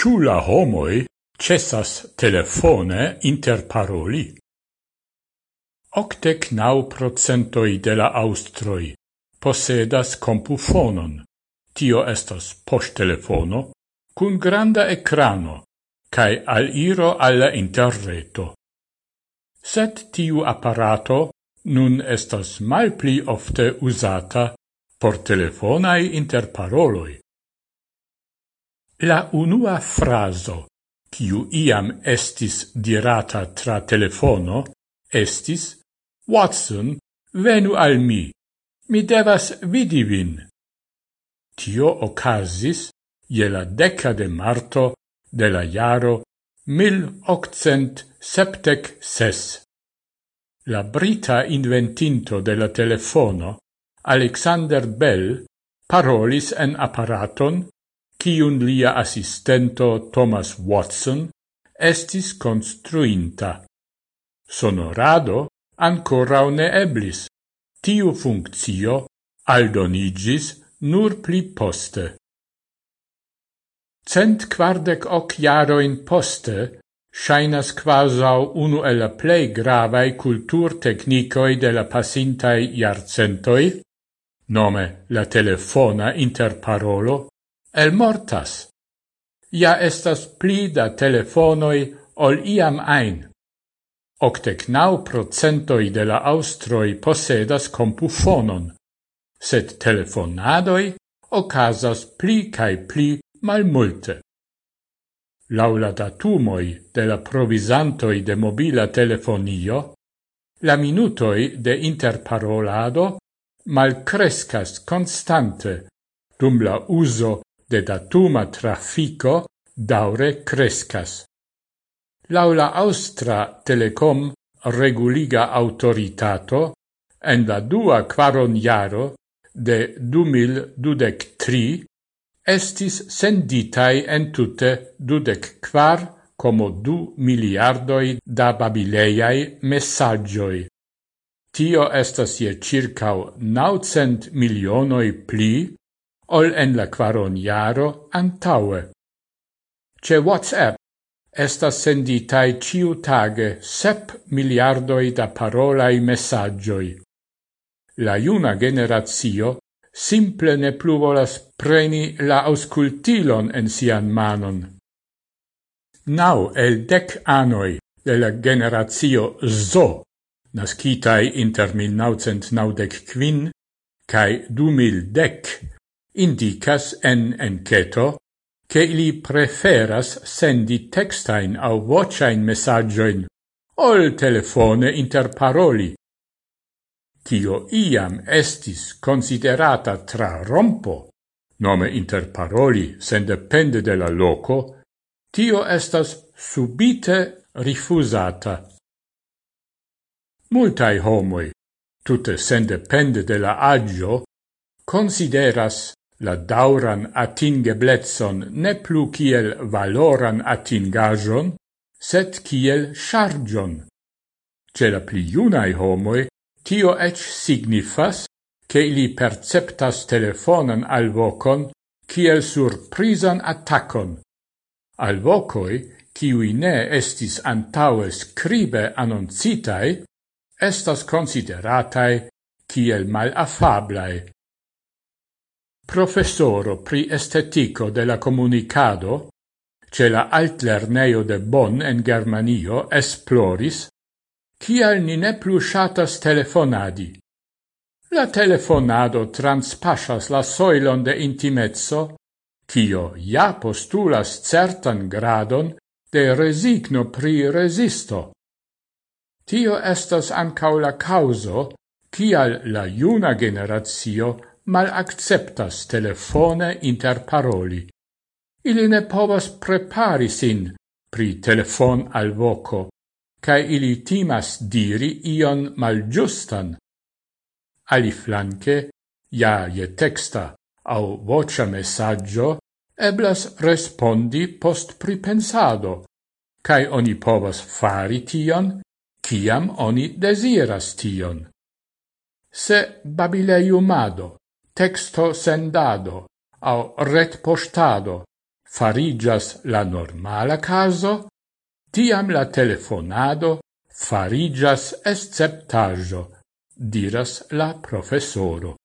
ciu la homoi cessas telefone interparoli. Octec nau procentoi de la austroi posedas compufonon, tio estas posttelefono, cun granda ecrano, cae al iro alla interreto. Set tiu apparato nun estas malpli ofte usata por telefonai interparoloi. La unua fraso, quiu iam estis dirata tra telefono, estis Watson, venu al mi, mi devas vidi vin. Tio ocasis je la deca de marto de la jaro 1876. La brita inventinto de la telefono, Alexander Bell, parolis en apparaton kiun lia assistento Thomas Watson estis construinta. Sonorado ancora ne eblis. Tiu funccio aldonigis nur pli poste. Cent quardec hoc jaroin poste, shainas quasau unu el la plei gravae cultur technicoi de la pasintai iarcentoi, nome la telefona interparolo, el mortas. Ja estas pli da telefonoi ol iam ein. Octec nau procentoi de la austroi posedas compufonon, sed telefonadoi ocasas pli cae pli malmulte. Laula datumoi de la provisantoi de mobila telefonio, la minutoi de interparolado malcrescas constante dum la uso de datuma trafico daure crescas. Laula Austra Telecom reguliga autoritato, en la dua quaron jaro de 2023 estis senditai en tute dudec quar como du miliardoi da babileiai messaggioi. Tio estas je circau naucent milionoi pli ol en la quaron iaro antaue. Ce WhatsApp estas senditai ciu tage sep miliardoi da parolai messaggioi. La iuna generatio simple ne plu volas preni la auscultilon en sian manon. Nau el dec anoi de la generatio ZO, nascitai inter 1995 cae 2010 indicas en enqueto che ili preferas sendi textain au vocain messagioin ol telefone interparoli. Tio iam estis considerata tra rompo, nome interparoli sen depende de la loco, tio estas subite rifusata. Multai homoi, tutte sen depende de la agio, consideras la dauran atingeblezzon ne plu kiel valoran atingajon, set kiel chargion. Ce la pli iunai homoi, tio ec signifas che ili perceptas telefonan alvocon kiel surprisan attaccon. Alvocoi, kiui ne estis antaue scribe annoncitai, estas consideratai kiel malafablae professoro pri estetico de la comunicado, ce la altlerneio de Bonn en Germanio esploris, kial ni ne plu shatas telefonadi. La telefonado transpasas la soilon de intimezzo, kio ja postulas certan gradon de resigno pri resisto. Tio estas ancau la causo, kial la iuna generatio mal acceptas telefone interparoli. Ili ne povas prepari sin pri telefon al voco, cae ili timas diri ion malgiustan. Ali flanque, ja je texta au vocia messaggio, eblas respondi post pripensado, cae oni povas fari tion, ciam oni desiras tion. Se babileiumado texto sendado au ret postado farigias la normala caso, tiam la telefonado farigias esceptajo, diras la professoro.